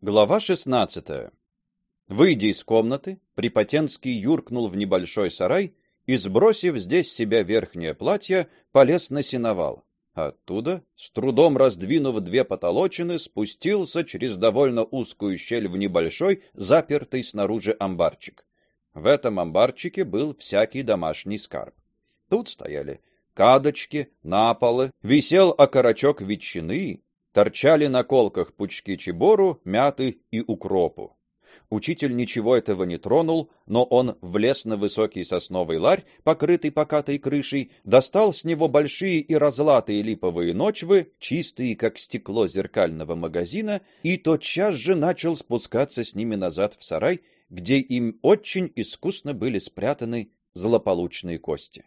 Глава 16. Выйдя из комнаты, Припотенский юркнул в небольшой сарай и, сбросив здесь себя верхнее платье, полез на сеновал. Оттуда, с трудом раздвинув две потолочины, спустился через довольно узкую щель в небольшой, запертый снаружи амбарчик. В этом амбарчике был всякий домашний скарб. Тут стояли кадочки, наполы, висел окорочок ветчины, торчали на колках пучки чебору, мяты и укропу. Учитель ничего этого не тронул, но он влез на высокий сосновый ларь, покрытый покатой крышей, достал с него большие и разлатые липовые ночвы, чистые как стекло зеркального магазина, и тотчас же начал спускаться с ними назад в сарай, где им очень искусно были спрятаны злополучные кости.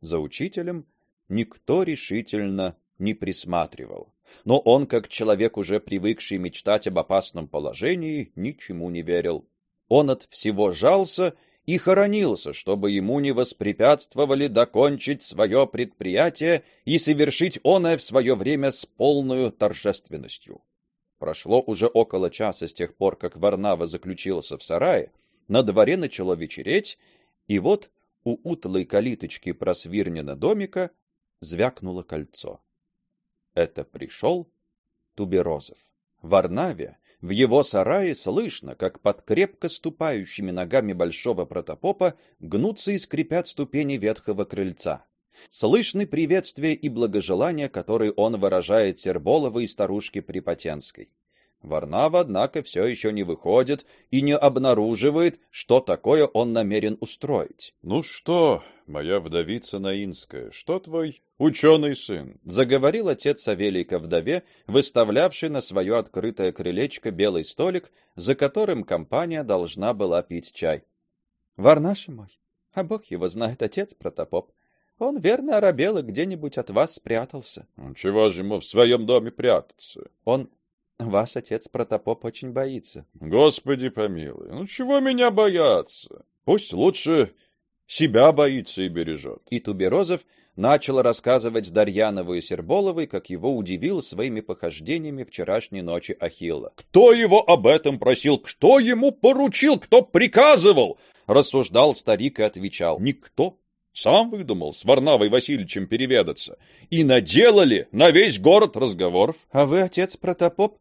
За учителем никто решительно не присматривал но он, как человек уже привыкший мечтать об опасном положении, ничему не верил. Он от всего жался и хоронился, чтобы ему не воспрепятствовали докончить свое предприятие и совершить оное в свое время с полной торжественностью. Прошло уже около часа с тех пор, как Варнава заключился в сарае, на дворе начало вечереть, и вот у утлой калиточки просвирнена домика звякнуло кольцо. Это пришел Туберозов. В Арнаве, в его сарае слышно, как под крепко ступающими ногами большого протопопа гнутся и скрипят ступени ветхого крыльца. Слышны приветствия и благожелания, которые он выражает Серболовой старушке Припотенской. Варнава, однако, все еще не выходит и не обнаруживает, что такое он намерен устроить. Ну что, моя вдовица Наинская, что твой ученый сын? заговорил отец Савелий ко вдове, выставлявший на свое открытое крылечко белый столик, за которым компания должна была пить чай. Варнаш мой, а бог его знает, отец Протопоп. Он верно оробел и где-нибудь от вас спрятался. Чего же ему в своем доме прятаться? Он Ваш отец Протопоп очень боится. Господи помилуй, ну чего меня бояться? Пусть лучше себя боится и бережет. И Туберозов начал рассказывать Дарьянову и Серболовой, как его удивил своими похождениями вчерашней ночи Ахилла. Кто его об этом просил? Кто ему поручил? Кто приказывал? рассуждал старик и отвечал: никто. Сам выдумал с Варнавой Васильевичем переведаться. И наделали на весь город разговоров. А вы, отец Протопоп,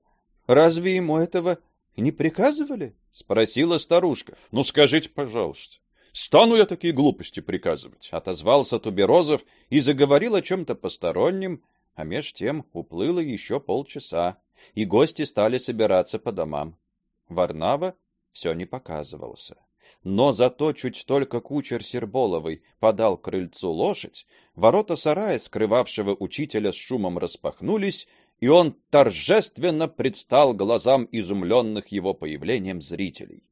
Разве ему этого не приказывали? спросила старушка. Ну скажите, пожалуйста, стану я такие глупости приказывать? отозвался Туберозов и заговорил о чем то постороннем, а меж тем уплыло еще полчаса, и гости стали собираться по домам. Варнава все не показывался. Но зато чуть только кучер Серболовой подал крыльцу лошадь, ворота сарая, скрывавшего учителя, с шумом распахнулись, и он торжественно предстал глазам изумленных его появлением зрителей.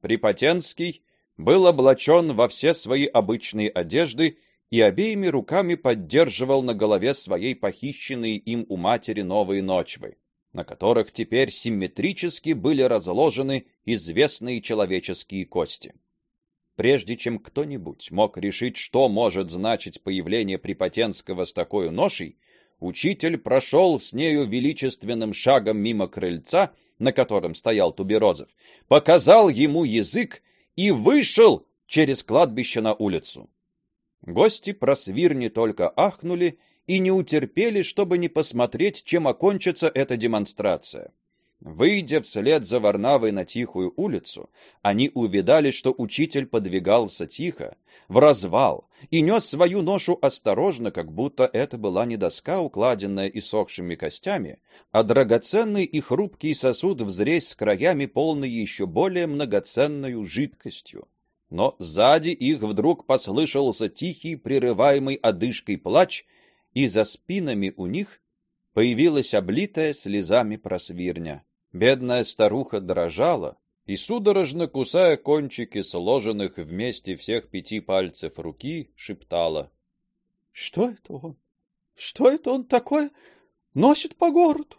Припотенский был облачен во все свои обычные одежды и обеими руками поддерживал на голове своей похищенные им у матери новые ночвы, на которых теперь симметрически были разложены известные человеческие кости. Прежде чем кто-нибудь мог решить, что может значить появление Припотенского с такой ношей, Учитель прошел с нею величественным шагом мимо крыльца, на котором стоял Туберозов, показал ему язык и вышел через кладбище на улицу. Гости про свирни только ахнули и не утерпели, чтобы не посмотреть, чем окончится эта демонстрация. Выйдя вслед за Варнавой на тихую улицу, они увидали, что учитель подвигался тихо, в развал, и нес свою ношу осторожно, как будто это была не доска, укладенная иссохшими костями, а драгоценный и хрупкий сосуд взрезь с краями, полный еще более многоценной жидкостью. Но сзади их вдруг послышался тихий, прерываемый одышкой плач, и за спинами у них появилась облитая слезами просвирня. Бедная старуха дрожала и судорожно кусая кончики сложенных вместе всех пяти пальцев руки, шептала: "Что это он? Что это он такое носит по городу?"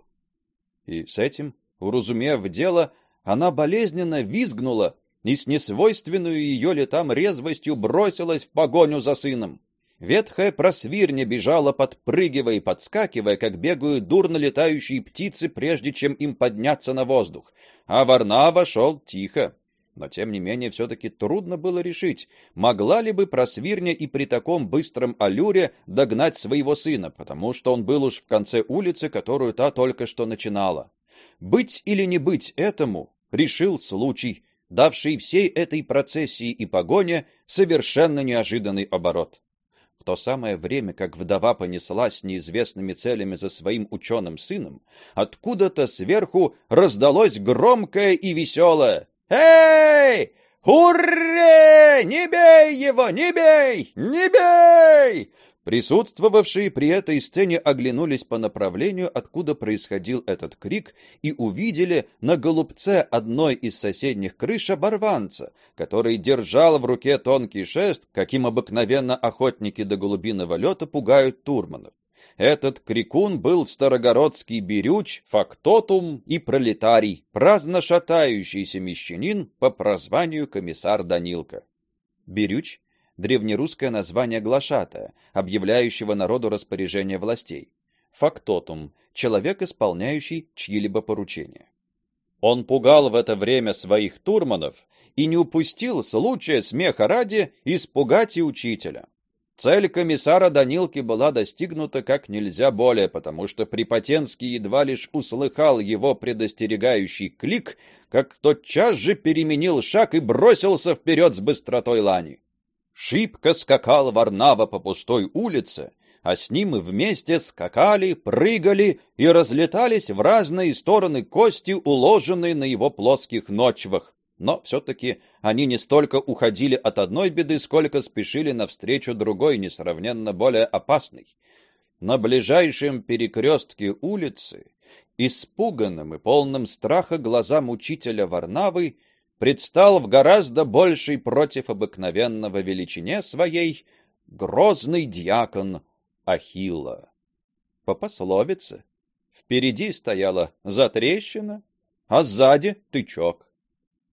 И с этим, уразумев дело, она болезненно визгнула и с несвойственной ее летам резвостью бросилась в погоню за сыном. Ветхая просвирня бежала, подпрыгивая и подскакивая, как бегают дурно летающие птицы, прежде чем им подняться на воздух. А Варнава шел тихо. Но тем не менее все таки трудно было решить, могла ли бы просвирня и при таком быстром аллюре догнать своего сына, потому что он был уж в конце улицы, которую та только что начинала. Быть или не быть этому, решил случай, давший всей этой процессии и погоне совершенно неожиданный оборот. В то самое время, как вдова понеслась неизвестными целями за своим ученым сыном, откуда-то сверху раздалось громкое и веселое «Эй! Уре! Не бей его! Не бей! Не бей!» Присутствовавшие при этой сцене оглянулись по направлению, откуда происходил этот крик, и увидели на голубце одной из соседних крыш оборванца, который держал в руке тонкий шест, каким обыкновенно охотники до голубиного лета пугают турманов. Этот крикун был старогородский берюч, фактотум и пролетарий, праздно шатающийся мещанин по прозванию комиссар Данилка. Берюч древнерусское название глашатая, объявляющего народу распоряжение властей. Фактотум человек, исполняющий чьи-либо поручения. Он пугал в это время своих турманов и не упустил случая смеха ради испугать и учителя. Цель комиссара Данилки была достигнута как нельзя более, потому что Припотенский едва лишь услыхал его предостерегающий клик, как тотчас же переменил шаг и бросился вперед с быстротой лани. Шибко скакал Варнава по пустой улице, а с ним и вместе скакали, прыгали и разлетались в разные стороны кости, уложенные на его плоских ночвах. Но все таки они не столько уходили от одной беды, сколько спешили навстречу другой, несравненно более опасной. На ближайшем перекрестке улицы, испуганным и полным страха глазам учителя Варнавы, предстал в гораздо большей против обыкновенного величине своей грозный диакон Ахилла. По пословице, впереди стояла затрещина, а сзади тычок.